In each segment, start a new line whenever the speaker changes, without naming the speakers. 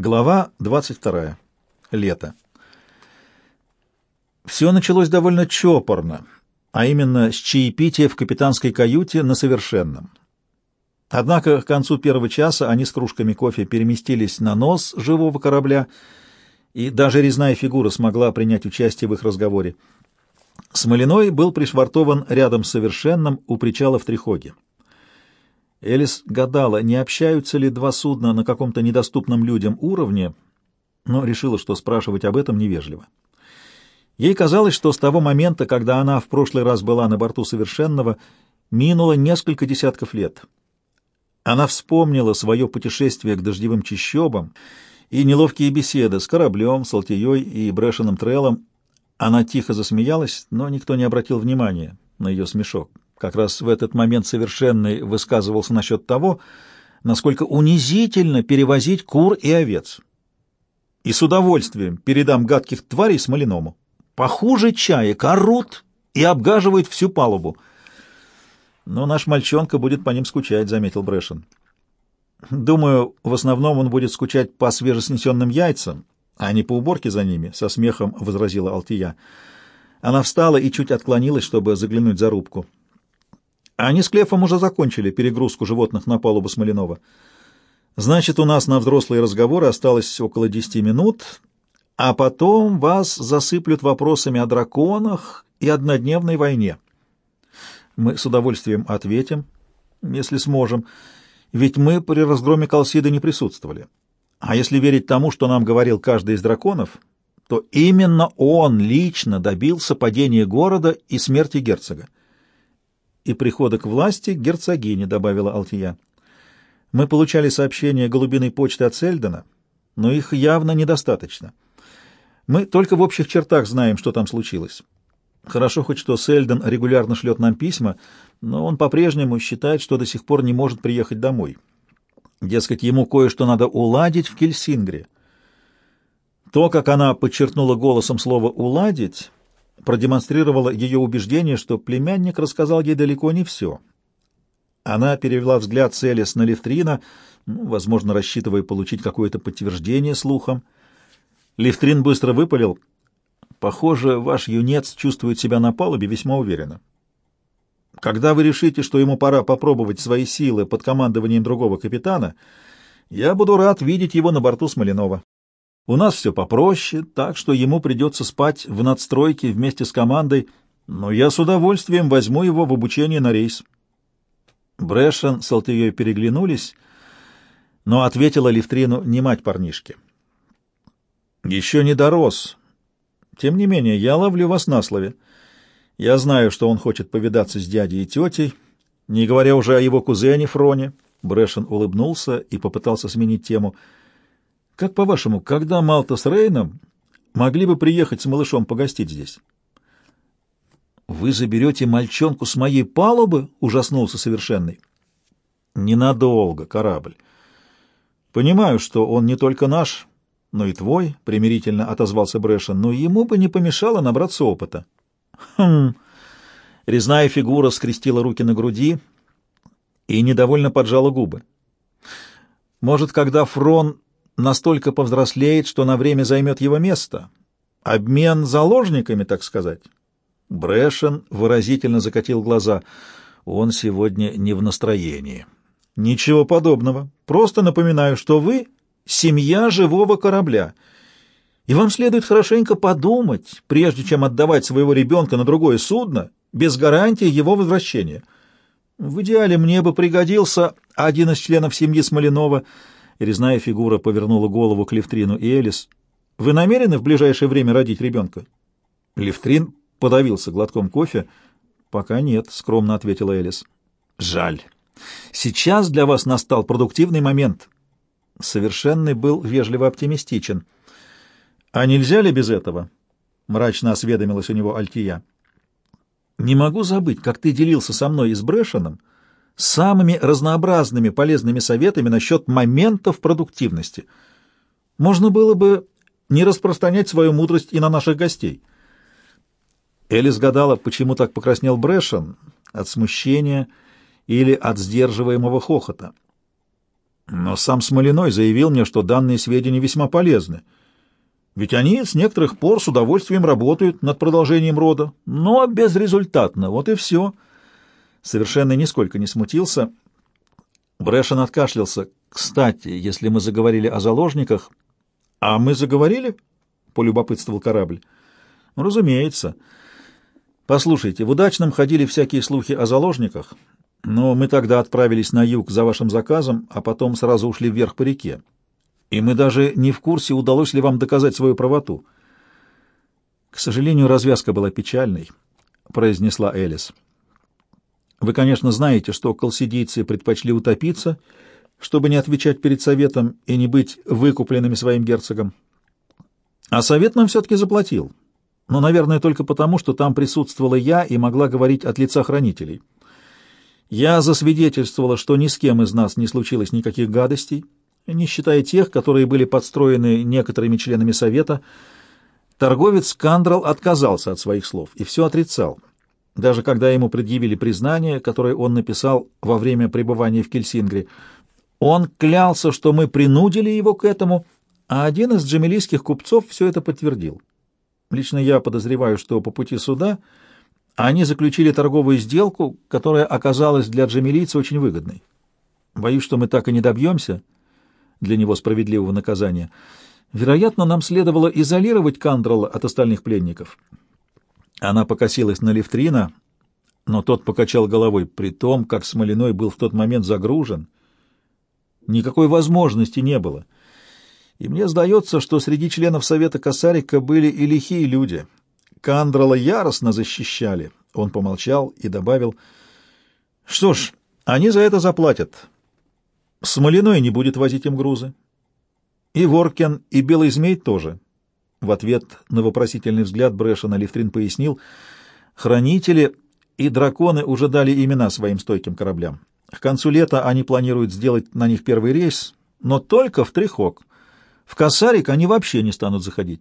Глава 22. Лето. Все началось довольно чопорно, а именно с чаепития в капитанской каюте на совершенном. Однако к концу первого часа они с кружками кофе переместились на нос живого корабля, и даже резная фигура смогла принять участие в их разговоре. Смолиной был пришвартован рядом с совершенным у причала в Трихоге. Элис гадала, не общаются ли два судна на каком-то недоступном людям уровне, но решила, что спрашивать об этом невежливо. Ей казалось, что с того момента, когда она в прошлый раз была на борту Совершенного, минуло несколько десятков лет. Она вспомнила свое путешествие к дождевым чащобам и неловкие беседы с кораблем, Салтией и Брэшеном Треллом. Она тихо засмеялась, но никто не обратил внимания на ее смешок. Как раз в этот момент Совершенный высказывался насчет того, насколько унизительно перевозить кур и овец. И с удовольствием передам гадких тварей Смолиному. Похуже чаек орут и обгаживают всю палубу. Но наш мальчонка будет по ним скучать, — заметил Брэшен. Думаю, в основном он будет скучать по свежеснесенным яйцам, а не по уборке за ними, — со смехом возразила Алтия. Она встала и чуть отклонилась, чтобы заглянуть за рубку. Они с Клефом уже закончили перегрузку животных на палубу Смоленова. Значит, у нас на взрослые разговоры осталось около десяти минут, а потом вас засыплют вопросами о драконах и однодневной войне. Мы с удовольствием ответим, если сможем, ведь мы при разгроме Калсиды не присутствовали. А если верить тому, что нам говорил каждый из драконов, то именно он лично добился падения города и смерти герцога и прихода к власти герцогини», — добавила Алтия. «Мы получали сообщения голубиной почты от Сельдена, но их явно недостаточно. Мы только в общих чертах знаем, что там случилось. Хорошо хоть что Сельден регулярно шлет нам письма, но он по-прежнему считает, что до сих пор не может приехать домой. Дескать, ему кое-что надо уладить в Кельсингре. То, как она подчеркнула голосом слово «уладить», продемонстрировала ее убеждение, что племянник рассказал ей далеко не все. Она перевела взгляд Селес на Левтрина, ну, возможно, рассчитывая получить какое-то подтверждение слухом. Левтрин быстро выпалил. «Похоже, ваш юнец чувствует себя на палубе весьма уверенно. Когда вы решите, что ему пора попробовать свои силы под командованием другого капитана, я буду рад видеть его на борту Смоленова». У нас все попроще, так что ему придется спать в надстройке вместе с командой, но я с удовольствием возьму его в обучение на рейс. Брэшен с Алтией переглянулись, но ответила Левтрину не мать парнишки. «Еще не дорос. Тем не менее, я ловлю вас на слове. Я знаю, что он хочет повидаться с дядей и тетей, не говоря уже о его кузене Фроне». Брэшен улыбнулся и попытался сменить тему — как по-вашему, когда Малта с Рейном могли бы приехать с малышом погостить здесь? Вы заберете мальчонку с моей палубы? Ужаснулся совершенный. Ненадолго, корабль. Понимаю, что он не только наш, но и твой, примирительно отозвался Брэшен, но ему бы не помешало набраться опыта. Хм. Резная фигура скрестила руки на груди и недовольно поджала губы. Может, когда Фрон настолько повзрослеет, что на время займет его место. Обмен заложниками, так сказать. Брэшен выразительно закатил глаза. Он сегодня не в настроении. Ничего подобного. Просто напоминаю, что вы — семья живого корабля, и вам следует хорошенько подумать, прежде чем отдавать своего ребенка на другое судно, без гарантии его возвращения. В идеале мне бы пригодился один из членов семьи Смоленова — Резная фигура повернула голову к Левтрину и Элис. «Вы намерены в ближайшее время родить ребенка?» Левтрин подавился глотком кофе. «Пока нет», — скромно ответила Элис. «Жаль. Сейчас для вас настал продуктивный момент». Совершенный был вежливо оптимистичен. «А нельзя ли без этого?» — мрачно осведомилась у него Альтия. «Не могу забыть, как ты делился со мной и с Брэшеном самыми разнообразными полезными советами насчет моментов продуктивности. Можно было бы не распространять свою мудрость и на наших гостей. Элис гадала, почему так покраснел Брэшен от смущения или от сдерживаемого хохота. Но сам Смолиной заявил мне, что данные сведения весьма полезны. Ведь они с некоторых пор с удовольствием работают над продолжением рода, но безрезультатно, вот и все. Совершенно нисколько не смутился. Брэшен откашлялся. «Кстати, если мы заговорили о заложниках...» «А мы заговорили?» — полюбопытствовал корабль. «Ну, «Разумеется. Послушайте, в удачном ходили всякие слухи о заложниках, но мы тогда отправились на юг за вашим заказом, а потом сразу ушли вверх по реке. И мы даже не в курсе, удалось ли вам доказать свою правоту. К сожалению, развязка была печальной, произнесла Элис. Вы, конечно, знаете, что колсидийцы предпочли утопиться, чтобы не отвечать перед советом и не быть выкупленными своим герцогом. А совет нам все-таки заплатил. Но, наверное, только потому, что там присутствовала я и могла говорить от лица хранителей. Я засвидетельствовала, что ни с кем из нас не случилось никаких гадостей, не считая тех, которые были подстроены некоторыми членами Совета. Торговец Кандрал отказался от своих слов и все отрицал, даже когда ему предъявили признание, которое он написал во время пребывания в Кельсингре. Он клялся, что мы принудили его к этому, а один из джамилийских купцов все это подтвердил. Лично я подозреваю, что по пути суда они заключили торговую сделку, которая оказалась для джамилийца очень выгодной. Боюсь, что мы так и не добьемся для него справедливого наказания. Вероятно, нам следовало изолировать Кандрала от остальных пленников. Она покосилась на Левтрина, но тот покачал головой, при том, как Смолиной был в тот момент загружен. Никакой возможности не было. И мне сдается, что среди членов Совета Косарика были и лихие люди — Кандрала яростно защищали. Он помолчал и добавил, что ж, они за это заплатят. Смолиной не будет возить им грузы. И Воркен, и Белый Змей тоже. В ответ на вопросительный взгляд Брэшена Лифтрин пояснил, хранители и драконы уже дали имена своим стойким кораблям. К концу лета они планируют сделать на них первый рейс, но только в Трихок. В Касарик они вообще не станут заходить.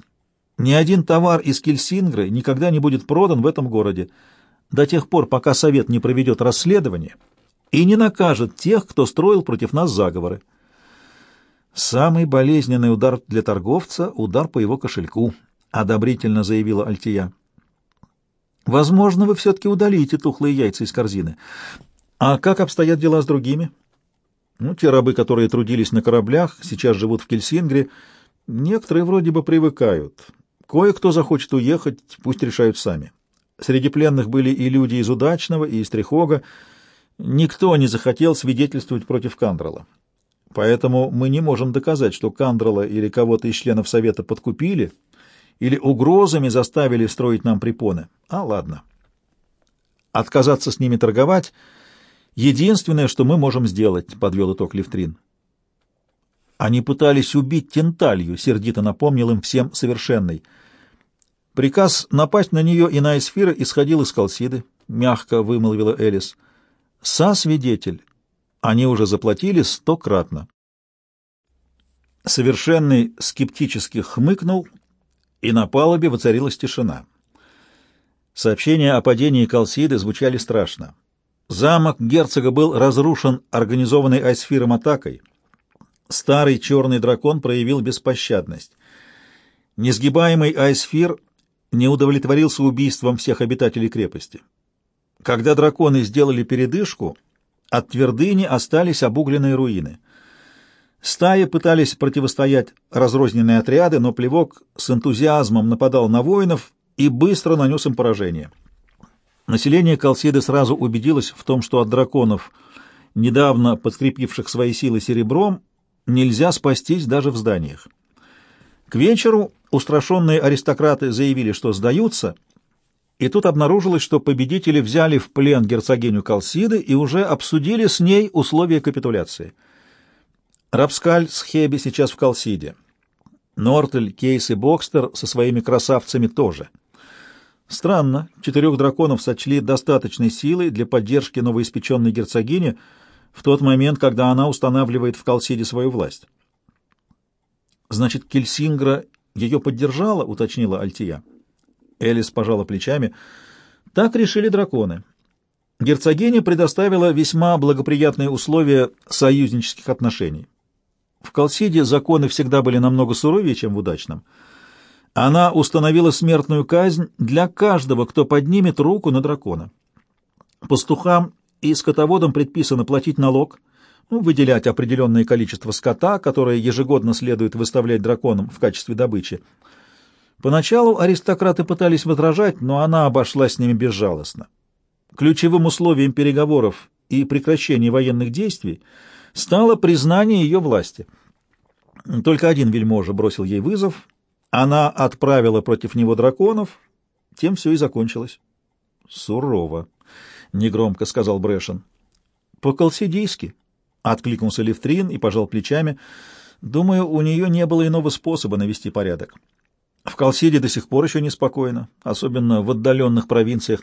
Ни один товар из Кельсингры никогда не будет продан в этом городе до тех пор, пока Совет не проведет расследование и не накажет тех, кто строил против нас заговоры. Самый болезненный удар для торговца — удар по его кошельку, — одобрительно заявила Альтия. Возможно, вы все-таки удалите тухлые яйца из корзины. А как обстоят дела с другими? Ну, те рабы, которые трудились на кораблях, сейчас живут в Кельсингре. Некоторые вроде бы привыкают. Кое-кто захочет уехать, пусть решают сами. Среди пленных были и люди из Удачного, и из Трихога. Никто не захотел свидетельствовать против Кандрала. Поэтому мы не можем доказать, что Кандрала или кого-то из членов Совета подкупили или угрозами заставили строить нам препоны. А ладно. Отказаться с ними торговать — единственное, что мы можем сделать, — подвел итог Левтрин. Они пытались убить Тенталью, — сердито напомнил им всем совершенный — Приказ напасть на нее и на Эсфира исходил из Калсиды, — мягко вымолвила Элис. Со-свидетель. Они уже заплатили стократно. Совершенный скептически хмыкнул, и на палубе воцарилась тишина. Сообщения о падении Калсиды звучали страшно. Замок герцога был разрушен организованной Айсфиром атакой. Старый черный дракон проявил беспощадность. Несгибаемый Айсфир не удовлетворился убийством всех обитателей крепости. Когда драконы сделали передышку, от твердыни остались обугленные руины. Стаи пытались противостоять разрозненные отряды, но плевок с энтузиазмом нападал на воинов и быстро нанес им поражение. Население Калсиды сразу убедилось в том, что от драконов, недавно подкрепивших свои силы серебром, нельзя спастись даже в зданиях. К вечеру устрашенные аристократы заявили, что сдаются, и тут обнаружилось, что победители взяли в плен герцогиню Калсиды и уже обсудили с ней условия капитуляции. Рапскаль с Хеби сейчас в Калсиде. Нортель, Кейс и Бокстер со своими красавцами тоже. Странно, четырех драконов сочли достаточной силой для поддержки новоиспеченной герцогини в тот момент, когда она устанавливает в Калсиде свою власть. Значит, Кельсингра ее поддержала, уточнила Альтия. Элис пожала плечами. Так решили драконы. Герцогиня предоставила весьма благоприятные условия союзнических отношений. В Колсиде законы всегда были намного суровее, чем в удачном. Она установила смертную казнь для каждого, кто поднимет руку на дракона. Пастухам и скотоводам предписано платить налог, ну, выделять определенное количество скота, которое ежегодно следует выставлять драконам в качестве добычи. Поначалу аристократы пытались возражать, но она обошлась с ними безжалостно. Ключевым условием переговоров и прекращения военных действий стало признание ее власти. Только один вельможа бросил ей вызов, она отправила против него драконов, тем все и закончилось. «Сурово», — негромко сказал Брэшен. «По-колсидийски», — откликнулся Левтрин и пожал плечами. «Думаю, у нее не было иного способа навести порядок. В Колсиде до сих пор еще неспокойно, особенно в отдаленных провинциях,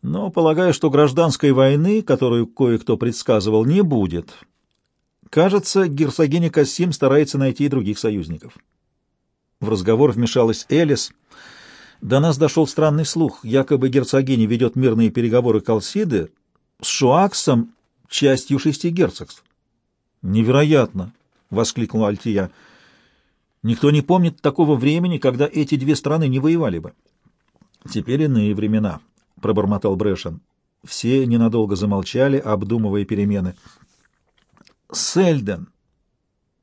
но полагаю, что гражданской войны, которую кое-кто предсказывал, не будет. Кажется, герцогиня Кассим старается найти и других союзников». В разговор вмешалась Элис. До нас дошел странный слух. Якобы герцогиня ведет мирные переговоры Колсиды с Шуаксом, частью шести герцогств. «Невероятно!» — воскликнула Альтия. «Никто не помнит такого времени, когда эти две страны не воевали бы». «Теперь иные времена», — пробормотал Брэшен. Все ненадолго замолчали, обдумывая перемены. «Сельден!»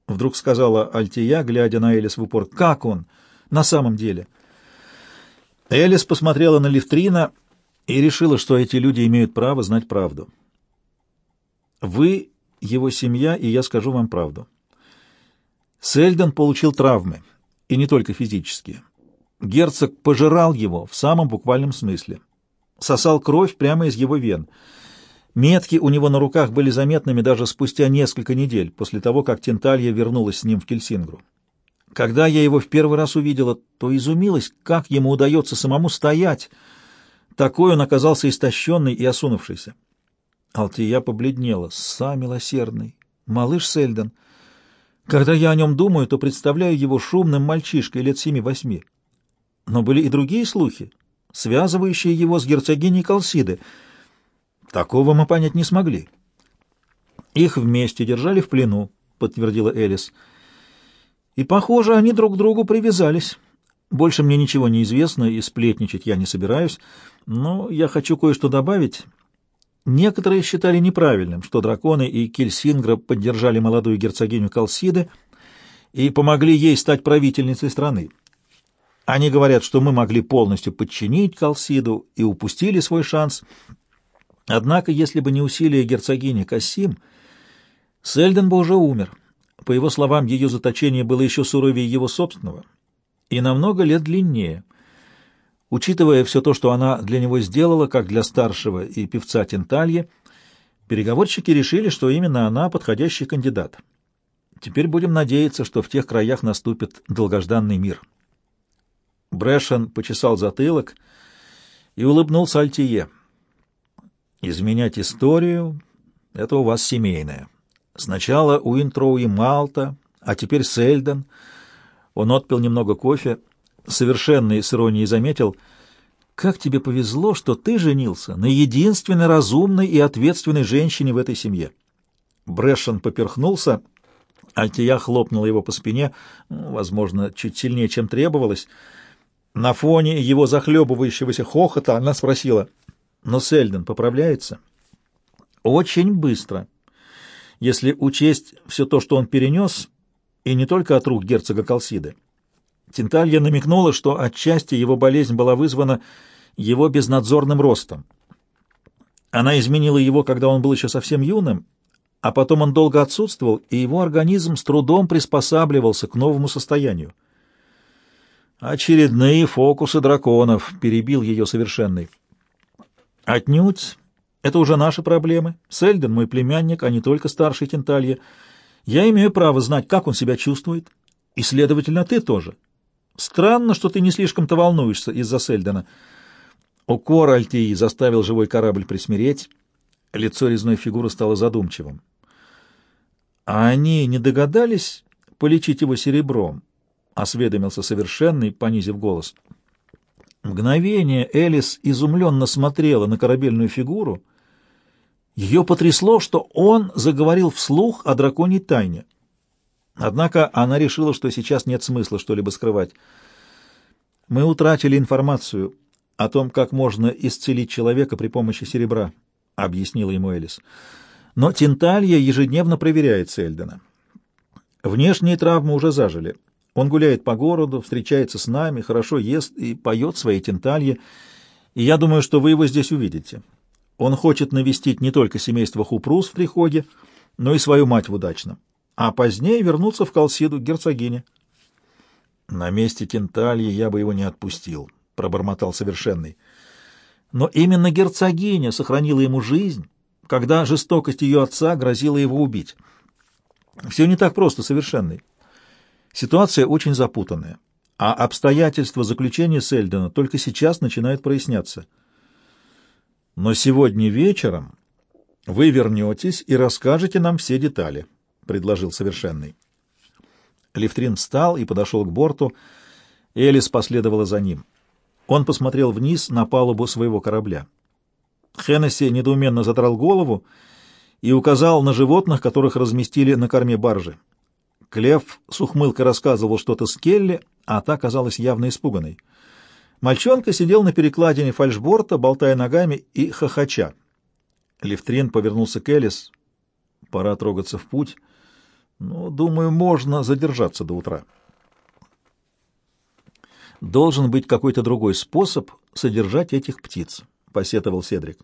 Вдруг сказала Альтия, глядя на Элис в упор. «Как он? На самом деле?» Элис посмотрела на Левтрина и решила, что эти люди имеют право знать правду. «Вы его семья, и я скажу вам правду. Сельден получил травмы, и не только физические. Герцог пожирал его в самом буквальном смысле. Сосал кровь прямо из его вен — Метки у него на руках были заметными даже спустя несколько недель после того, как Тенталья вернулась с ним в Кельсингру. Когда я его в первый раз увидела, то изумилась, как ему удается самому стоять. Такой он оказался истощенный и осунувшийся. Алтия побледнела. «Са, милосердный! Малыш Сельден! Когда я о нем думаю, то представляю его шумным мальчишкой лет семи-восьми. Но были и другие слухи, связывающие его с герцогиней Калсиды — Такого мы понять не смогли. Их вместе держали в плену, подтвердила Элис. И, похоже, они друг к другу привязались. Больше мне ничего не известно, и сплетничать я не собираюсь, но я хочу кое-что добавить. Некоторые считали неправильным, что драконы и Кельсингра поддержали молодую герцогиню Калсиды и помогли ей стать правительницей страны. Они говорят, что мы могли полностью подчинить Калсиду и упустили свой шанс — Однако, если бы не усилия герцогини Кассим, Сельден бы уже умер. По его словам, ее заточение было еще суровее его собственного и намного лет длиннее. Учитывая все то, что она для него сделала, как для старшего и певца Тенталье, переговорщики решили, что именно она подходящий кандидат. Теперь будем надеяться, что в тех краях наступит долгожданный мир. Брэшен почесал затылок и улыбнулся Альтие. Изменять историю — это у вас семейное. Сначала Уинтроу и Малта, а теперь Сельден. Он отпил немного кофе, совершенно с иронией заметил, «Как тебе повезло, что ты женился на единственной разумной и ответственной женщине в этой семье». Брэшен поперхнулся, Альтия хлопнула его по спине, ну, возможно, чуть сильнее, чем требовалось. На фоне его захлебывающегося хохота она спросила, но Сельден поправляется очень быстро, если учесть все то, что он перенес, и не только от рук герцога Калсиды. Тинталья намекнула, что отчасти его болезнь была вызвана его безнадзорным ростом. Она изменила его, когда он был еще совсем юным, а потом он долго отсутствовал, и его организм с трудом приспосабливался к новому состоянию. «Очередные фокусы драконов», — перебил ее совершенный. Отнюдь. Это уже наши проблемы. Сельден мой племянник, а не только старший Тенталья. Я имею право знать, как он себя чувствует. И, следовательно, ты тоже. Странно, что ты не слишком-то волнуешься из-за Сельдена. Укор Альтии заставил живой корабль присмиреть. Лицо резной фигуры стало задумчивым. А они не догадались полечить его серебром? — осведомился совершенный, понизив голос. — Мгновение Элис изумленно смотрела на корабельную фигуру. Ее потрясло, что он заговорил вслух о драконьей тайне. Однако она решила, что сейчас нет смысла что-либо скрывать. Мы утратили информацию о том, как можно исцелить человека при помощи серебра, — объяснила ему Элис. Но Тинталья ежедневно проверяет Сельдена. Внешние травмы уже зажили. Он гуляет по городу, встречается с нами, хорошо ест и поет свои Тинтальи, и я думаю, что вы его здесь увидите. Он хочет навестить не только семейство Хупрус в Трихоге, но и свою мать в Удачном, а позднее вернуться в Колсиду к герцогине. На месте Тентальи я бы его не отпустил, — пробормотал совершенный. Но именно герцогиня сохранила ему жизнь, когда жестокость ее отца грозила его убить. Все не так просто, совершенный. Ситуация очень запутанная, а обстоятельства заключения Сельдена только сейчас начинают проясняться. Но сегодня вечером вы вернетесь и расскажете нам все детали, — предложил совершенный. Левтрин встал и подошел к борту. Элис последовала за ним. Он посмотрел вниз на палубу своего корабля. Хеннесси недоуменно задрал голову и указал на животных, которых разместили на корме баржи. Клев с ухмылкой рассказывал что-то Скелли, а та казалась явно испуганной. Мальчонка сидел на перекладине фальшборта, болтая ногами и хохоча. Левтрин повернулся к Элис. «Пора трогаться в путь». Ну, думаю, можно задержаться до утра. Должен быть какой-то другой способ содержать этих птиц, посетовал Седрик.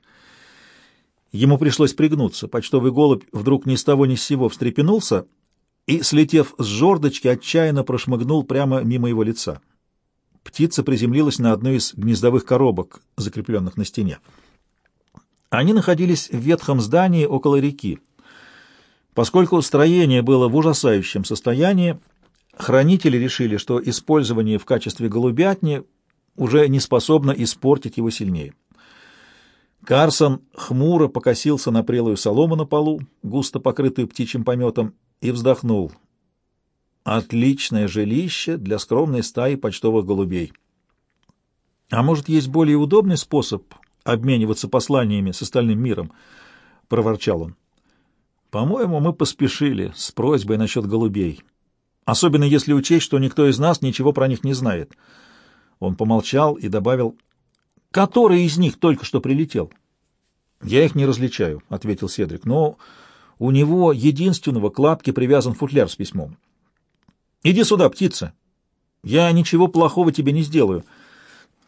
Ему пришлось пригнуться. Почтовый голубь вдруг ни с того ни с сего встрепенулся и, слетев с жердочки, отчаянно прошмыгнул прямо мимо его лица. Птица приземлилась на одну из гнездовых коробок, закрепленных на стене. Они находились в ветхом здании около реки. Поскольку строение было в ужасающем состоянии, хранители решили, что использование в качестве голубятни уже не способно испортить его сильнее. Карсон хмуро покосился на прелую солому на полу, густо покрытую птичьим пометом, и вздохнул. Отличное жилище для скромной стаи почтовых голубей. А может, есть более удобный способ обмениваться посланиями с остальным миром? — проворчал он. По-моему, мы поспешили с просьбой насчет голубей. Особенно если учесть, что никто из нас ничего про них не знает. Он помолчал и добавил, «Который из них только что прилетел?» «Я их не различаю», — ответил Седрик, «но у него единственного к лапке привязан футляр с письмом». «Иди сюда, птица! Я ничего плохого тебе не сделаю».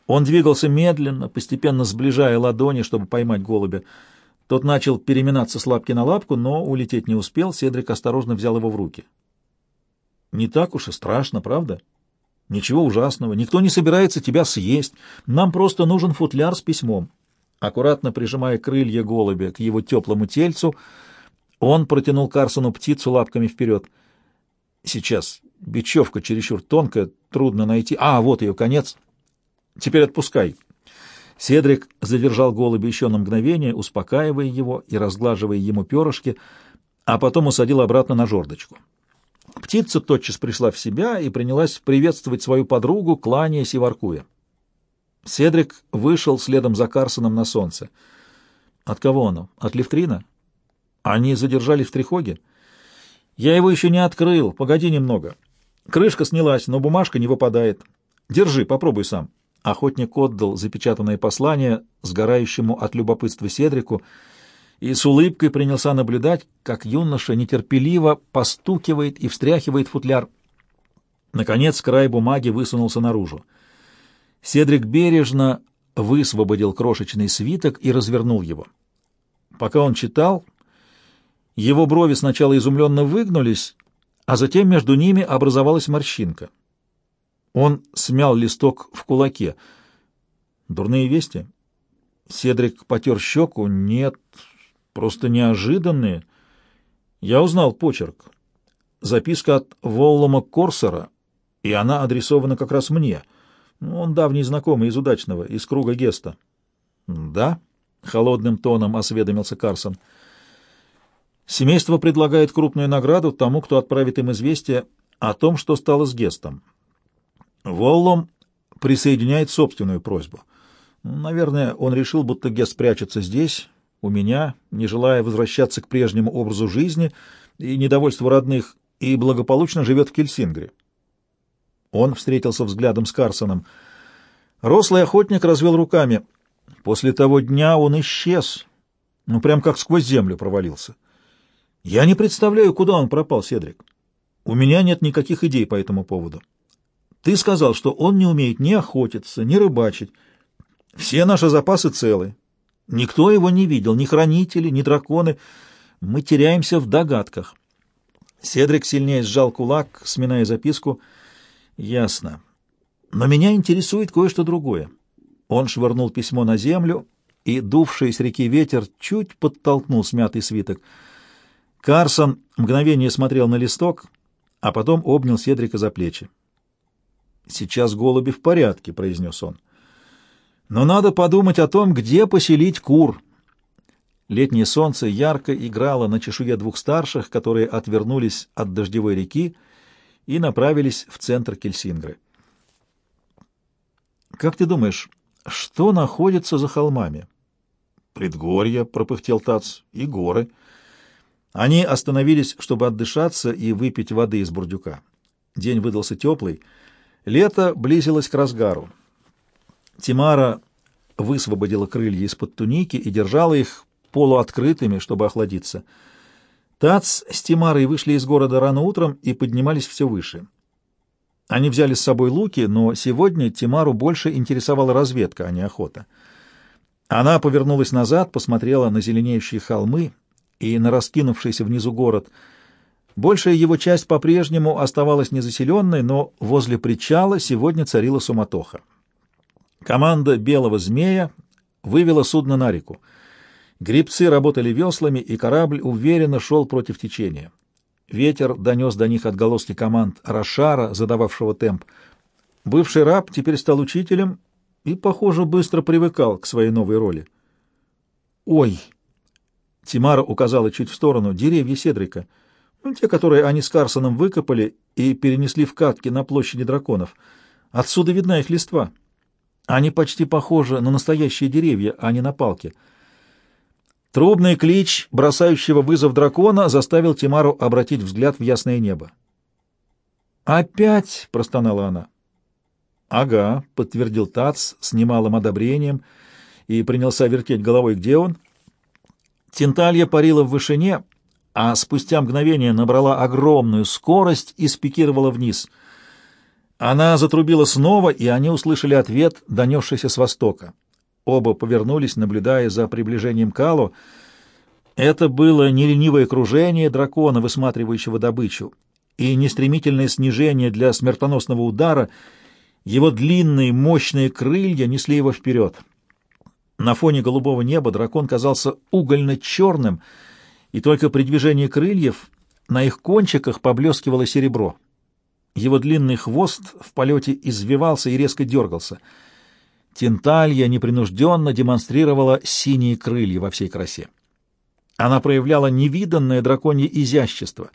Он двигался медленно, постепенно сближая ладони, чтобы поймать голубя. Тот начал переминаться с лапки на лапку, но улететь не успел. Седрик осторожно взял его в руки. «Не так уж и страшно, правда? Ничего ужасного. Никто не собирается тебя съесть. Нам просто нужен футляр с письмом». Аккуратно прижимая крылья голубя к его теплому тельцу, он протянул Карсону птицу лапками вперед. «Сейчас. Бечевка чересчур тонкая, трудно найти. А, вот ее конец. Теперь отпускай». Седрик задержал голубя еще на мгновение, успокаивая его и разглаживая ему перышки, а потом усадил обратно на жердочку. Птица тотчас пришла в себя и принялась приветствовать свою подругу, кланяясь и воркуя. Седрик вышел следом за Карсоном на солнце. От кого оно? От Левтрина? Они задержали в Трихоге? Я его еще не открыл, погоди немного. Крышка снялась, но бумажка не выпадает. Держи, попробуй сам. Охотник отдал запечатанное послание сгорающему от любопытства Седрику и с улыбкой принялся наблюдать, как юноша нетерпеливо постукивает и встряхивает футляр. Наконец край бумаги высунулся наружу. Седрик бережно высвободил крошечный свиток и развернул его. Пока он читал, его брови сначала изумленно выгнулись, а затем между ними образовалась морщинка. Он смял листок в кулаке. Дурные вести? Седрик потер щеку. Нет, просто неожиданные. Я узнал почерк. Записка от Воллома Корсера, и она адресована как раз мне. Он давний знакомый из удачного, из круга Геста. Да, холодным тоном осведомился Карсон. Семейство предлагает крупную награду тому, кто отправит им известие о том, что стало с Гестом. Воллом присоединяет собственную просьбу. Наверное, он решил, будто Гест прячется здесь, у меня, не желая возвращаться к прежнему образу жизни и недовольству родных, и благополучно живет в Кельсингре. Он встретился взглядом с Карсоном. Рослый охотник развел руками. После того дня он исчез, ну прям как сквозь землю провалился. Я не представляю, куда он пропал, Седрик. У меня нет никаких идей по этому поводу. Ты сказал, что он не умеет ни охотиться, ни рыбачить. Все наши запасы целы. Никто его не видел, ни хранители, ни драконы. Мы теряемся в догадках. Седрик сильнее сжал кулак, сминая записку. Ясно. Но меня интересует кое-что другое. Он швырнул письмо на землю, и дувший с реки ветер чуть подтолкнул смятый свиток. Карсон мгновение смотрел на листок, а потом обнял Седрика за плечи. «Сейчас голуби в порядке», — произнес он. «Но надо подумать о том, где поселить кур». Летнее солнце ярко играло на чешуе двух старших, которые отвернулись от дождевой реки и направились в центр Кельсингры. «Как ты думаешь, что находится за холмами?» «Предгорье», — пропыхтел Тац, — «и горы». Они остановились, чтобы отдышаться и выпить воды из бурдюка. День выдался теплый. Лето близилось к разгару. Тимара высвободила крылья из-под туники и держала их полуоткрытыми, чтобы охладиться. Тац с Тимарой вышли из города рано утром и поднимались все выше. Они взяли с собой луки, но сегодня Тимару больше интересовала разведка, а не охота. Она повернулась назад, посмотрела на зеленеющие холмы и на раскинувшийся внизу город. Большая его часть по-прежнему оставалась незаселенной, но возле причала сегодня царила суматоха. Команда «Белого змея» вывела судно на реку. Грибцы работали веслами, и корабль уверенно шел против течения. Ветер донес до них отголоски команд Рошара, задававшего темп. Бывший раб теперь стал учителем и, похоже, быстро привыкал к своей новой роли. «Ой!» — Тимара указала чуть в сторону. «Деревья Седрика. Ну, те, которые они с Карсоном выкопали и перенесли в катки на площади драконов. Отсюда видна их листва. Они почти похожи на настоящие деревья, а не на палки». Трубный клич, бросающего вызов дракона, заставил Тимару обратить взгляд в ясное небо. «Опять!» — простонала она. «Ага», — подтвердил Тац с немалым одобрением и принялся вертеть головой, где он. Тенталья парила в вышине, а спустя мгновение набрала огромную скорость и спикировала вниз. Она затрубила снова, и они услышали ответ, донесшийся с востока. Оба повернулись, наблюдая за приближением Калу. Это было не ленивое кружение дракона, высматривающего добычу, и не стремительное снижение для смертоносного удара. Его длинные, мощные крылья несли его вперед. На фоне голубого неба дракон казался угольно-черным, и только при движении крыльев на их кончиках поблескивало серебро. Его длинный хвост в полете извивался и резко дергался — Тенталья непринужденно демонстрировала синие крылья во всей красе. Она проявляла невиданное драконье изящество.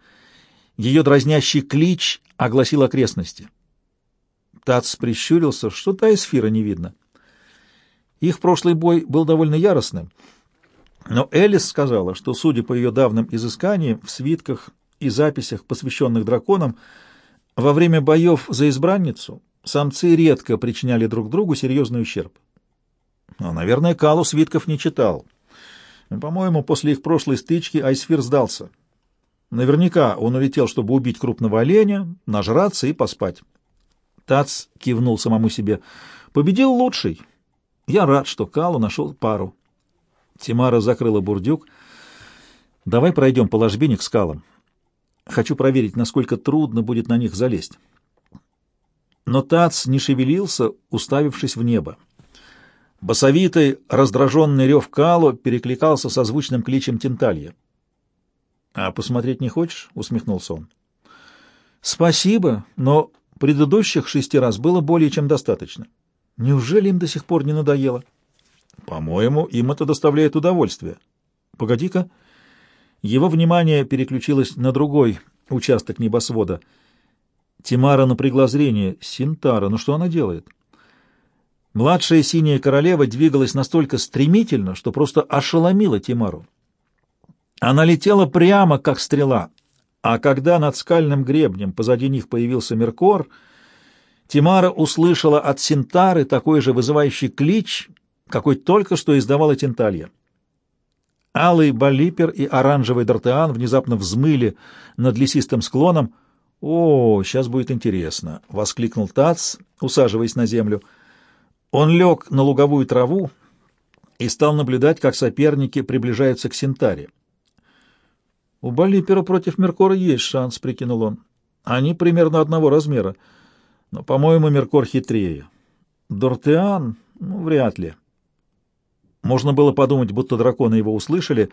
Ее дразнящий клич огласил окрестности. Тац прищурился, что та эсфира не видно. Их прошлый бой был довольно яростным, но Элис сказала, что, судя по ее давним изысканиям в свитках и записях, посвященных драконам, во время боев за избранницу самцы редко причиняли друг другу серьезный ущерб. Но, наверное, Калу свитков не читал. По-моему, после их прошлой стычки Айсфир сдался. Наверняка он улетел, чтобы убить крупного оленя, нажраться и поспать. Тац кивнул самому себе. «Победил лучший. Я рад, что Калу нашел пару». Тимара закрыла бурдюк. «Давай пройдем по ложбине к скалам. Хочу проверить, насколько трудно будет на них залезть». Но Тац не шевелился, уставившись в небо. Басовитый, раздраженный рев Кало перекликался со звучным кличем Тенталья. — А посмотреть не хочешь? — усмехнулся он. — Спасибо, но предыдущих шести раз было более чем достаточно. Неужели им до сих пор не надоело? — По-моему, им это доставляет удовольствие. — Погоди-ка. Его внимание переключилось на другой участок небосвода — Тимара напрягла зрение. Синтара, ну что она делает? Младшая синяя королева двигалась настолько стремительно, что просто ошеломила Тимару. Она летела прямо, как стрела, А когда над скальным гребнем позади них появился Меркор, Тимара услышала от Синтары такой же вызывающий клич, какой только что издавала Тенталья. Алый Балипер и оранжевый Дортеан внезапно взмыли над лесистым склоном. «О, сейчас будет интересно!» — воскликнул Тац, усаживаясь на землю. Он лег на луговую траву и стал наблюдать, как соперники приближаются к Синтаре. «У Балипера против Меркора есть шанс», — прикинул он. «Они примерно одного размера, но, по-моему, Меркор хитрее. Дортеан? Ну, вряд ли». Можно было подумать, будто драконы его услышали.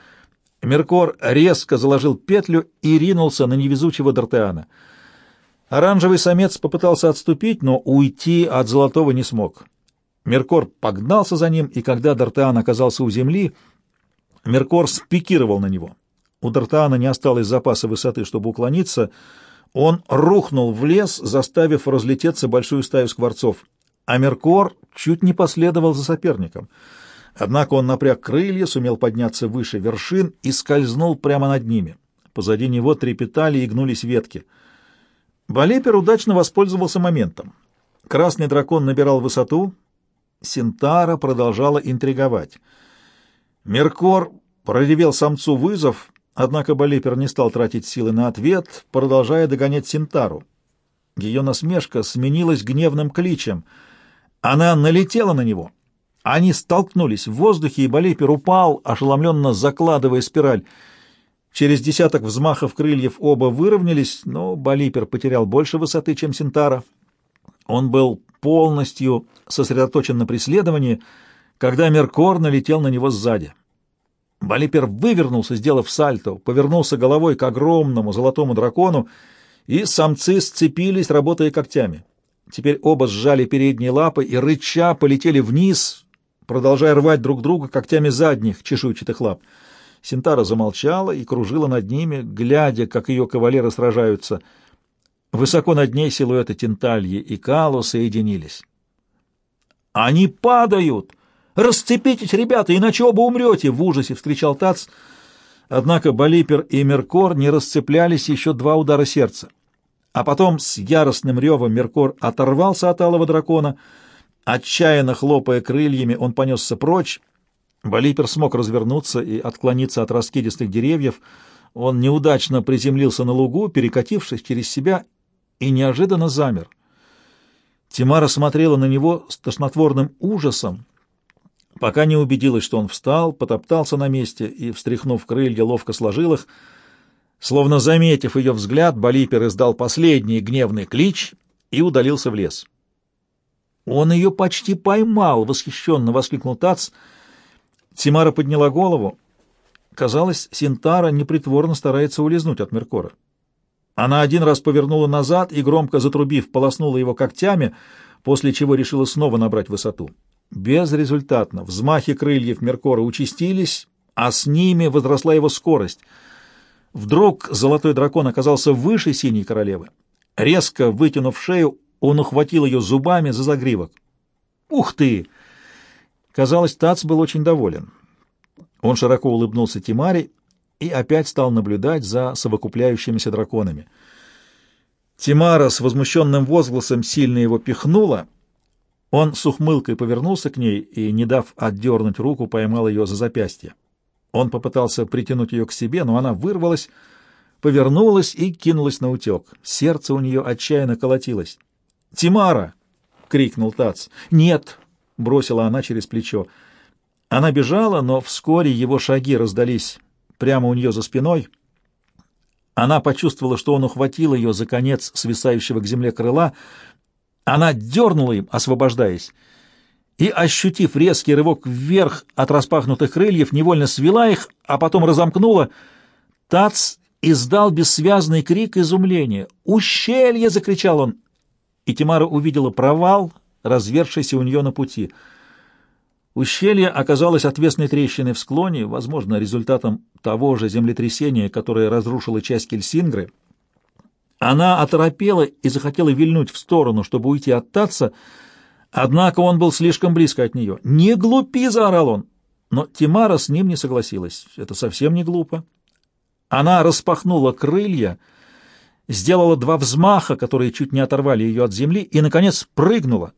Меркор резко заложил петлю и ринулся на невезучего Дортеана. Оранжевый самец попытался отступить, но уйти от золотого не смог. Меркор погнался за ним, и когда Дортеан оказался у земли, Меркор спикировал на него. У Дортеана не осталось запаса высоты, чтобы уклониться. Он рухнул в лес, заставив разлететься большую стаю скворцов. А Меркор чуть не последовал за соперником — Однако он напряг крылья, сумел подняться выше вершин и скользнул прямо над ними. Позади него трепетали и гнулись ветки. Балепер удачно воспользовался моментом. Красный дракон набирал высоту, Синтара продолжала интриговать. Меркор проревел самцу вызов, однако Балипер не стал тратить силы на ответ, продолжая догонять Синтару. Ее насмешка сменилась гневным кличем. Она налетела на него — они столкнулись в воздухе, и Болейпер упал, ошеломленно закладывая спираль. Через десяток взмахов крыльев оба выровнялись, но Болипер потерял больше высоты, чем Синтара. Он был полностью сосредоточен на преследовании, когда Меркор налетел на него сзади. Болипер вывернулся, сделав сальто, повернулся головой к огромному золотому дракону, и самцы сцепились, работая когтями. Теперь оба сжали передние лапы и, рыча, полетели вниз, продолжая рвать друг друга когтями задних чешуйчатых лап. Синтара замолчала и кружила над ними, глядя, как ее кавалеры сражаются. Высоко над ней силуэты Тентальи и Калу соединились. «Они падают! Расцепитесь, ребята, иначе оба умрете!» — в ужасе вскричал Тац. Однако Балипер и Меркор не расцеплялись еще два удара сердца. А потом с яростным ревом Меркор оторвался от алого дракона — Отчаянно хлопая крыльями, он понесся прочь. Болипер смог развернуться и отклониться от раскидистых деревьев. Он неудачно приземлился на лугу, перекатившись через себя, и неожиданно замер. Тимара смотрела на него с тошнотворным ужасом, пока не убедилась, что он встал, потоптался на месте и, встряхнув крылья, ловко сложил их. Словно заметив ее взгляд, Болипер издал последний гневный клич и удалился в лес. «Он ее почти поймал!» — восхищенно воскликнул Тац. Тимара подняла голову. Казалось, Синтара непритворно старается улизнуть от Меркора. Она один раз повернула назад и, громко затрубив, полоснула его когтями, после чего решила снова набрать высоту. Безрезультатно. Взмахи крыльев Меркора участились, а с ними возросла его скорость. Вдруг золотой дракон оказался выше синей королевы. Резко вытянув шею, он ухватил ее зубами за загривок. «Ух ты!» Казалось, Тац был очень доволен. Он широко улыбнулся Тимаре и опять стал наблюдать за совокупляющимися драконами. Тимара с возмущенным возгласом сильно его пихнула. Он с ухмылкой повернулся к ней и, не дав отдернуть руку, поймал ее за запястье. Он попытался притянуть ее к себе, но она вырвалась, повернулась и кинулась на утек. Сердце у нее отчаянно колотилось. «Тимара!» — крикнул Тац. «Нет!» — бросила она через плечо. Она бежала, но вскоре его шаги раздались прямо у нее за спиной. Она почувствовала, что он ухватил ее за конец свисающего к земле крыла. Она дернула им, освобождаясь, и, ощутив резкий рывок вверх от распахнутых крыльев, невольно свела их, а потом разомкнула. Тац издал бессвязный крик изумления. «Ущелье!» — закричал он и Тимара увидела провал, развершийся у нее на пути. Ущелье оказалось отвесной трещиной в склоне, возможно, результатом того же землетрясения, которое разрушило часть Кельсингры. Она оторопела и захотела вильнуть в сторону, чтобы уйти от Татца, однако он был слишком близко от нее. «Не глупи!» — заорал он. Но Тимара с ним не согласилась. Это совсем не глупо. Она распахнула крылья — сделала два взмаха, которые чуть не оторвали ее от земли, и, наконец, прыгнула.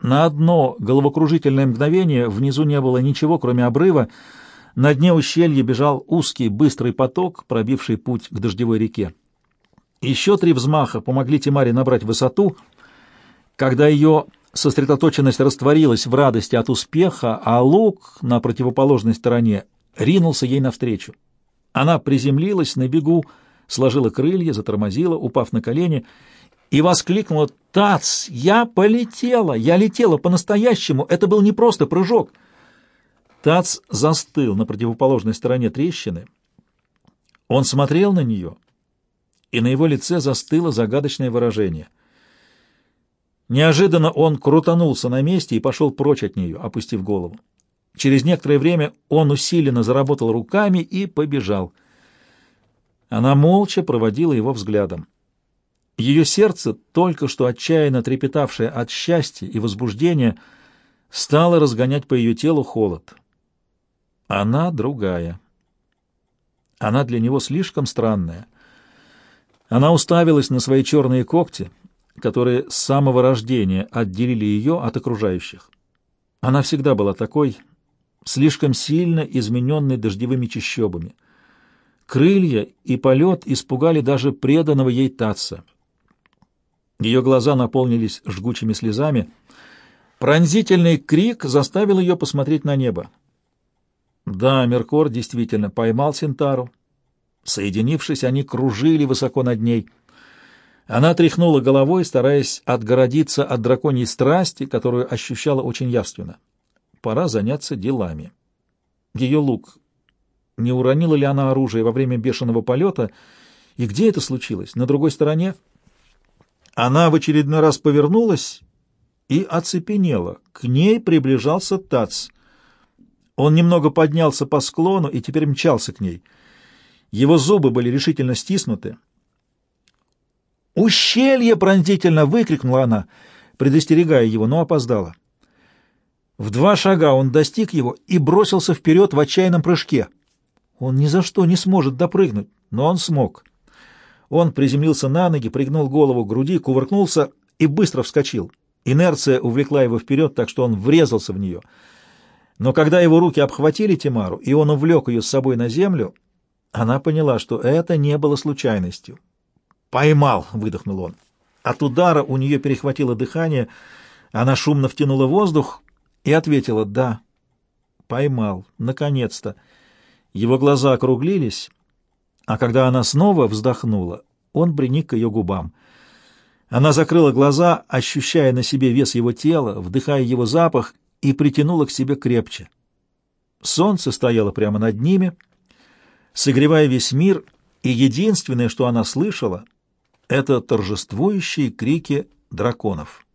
На одно головокружительное мгновение внизу не было ничего, кроме обрыва. На дне ущелья бежал узкий, быстрый поток, пробивший путь к дождевой реке. Еще три взмаха помогли Тимаре набрать высоту. Когда ее сосредоточенность растворилась в радости от успеха, а лук на противоположной стороне ринулся ей навстречу. Она приземлилась на бегу, сложила крылья, затормозила, упав на колени, и воскликнула «Тац! Я полетела! Я летела по-настоящему! Это был не просто прыжок!» Тац застыл на противоположной стороне трещины. Он смотрел на нее, и на его лице застыло загадочное выражение. Неожиданно он крутанулся на месте и пошел прочь от нее, опустив голову. Через некоторое время он усиленно заработал руками и побежал. Она молча проводила его взглядом. Ее сердце, только что отчаянно трепетавшее от счастья и возбуждения, стало разгонять по ее телу холод. Она другая. Она для него слишком странная. Она уставилась на свои черные когти, которые с самого рождения отделили ее от окружающих. Она всегда была такой, слишком сильно измененной дождевыми чащобами. Крылья и полет испугали даже преданного ей Татца. Ее глаза наполнились жгучими слезами. Пронзительный крик заставил ее посмотреть на небо. Да, Меркор действительно поймал Синтару. Соединившись, они кружили высоко над ней. Она тряхнула головой, стараясь отгородиться от драконьей страсти, которую ощущала очень явственно пора заняться делами. Ее лук. Не уронила ли она оружие во время бешеного полета? И где это случилось? На другой стороне? Она в очередной раз повернулась и оцепенела. К ней приближался Тац. Он немного поднялся по склону и теперь мчался к ней. Его зубы были решительно стиснуты. «Ущелье!» — пронзительно выкрикнула она, предостерегая его, но опоздала. В два шага он достиг его и бросился вперед в отчаянном прыжке. Он ни за что не сможет допрыгнуть, но он смог. Он приземлился на ноги, пригнул голову к груди, кувыркнулся и быстро вскочил. Инерция увлекла его вперед, так что он врезался в нее. Но когда его руки обхватили Тимару, и он увлек ее с собой на землю, она поняла, что это не было случайностью. «Поймал!» — выдохнул он. От удара у нее перехватило дыхание, она шумно втянула воздух, и ответила «да». Поймал, наконец-то. Его глаза округлились, а когда она снова вздохнула, он приник к ее губам. Она закрыла глаза, ощущая на себе вес его тела, вдыхая его запах, и притянула к себе крепче. Солнце стояло прямо над ними, согревая весь мир, и единственное, что она слышала, — это торжествующие крики драконов.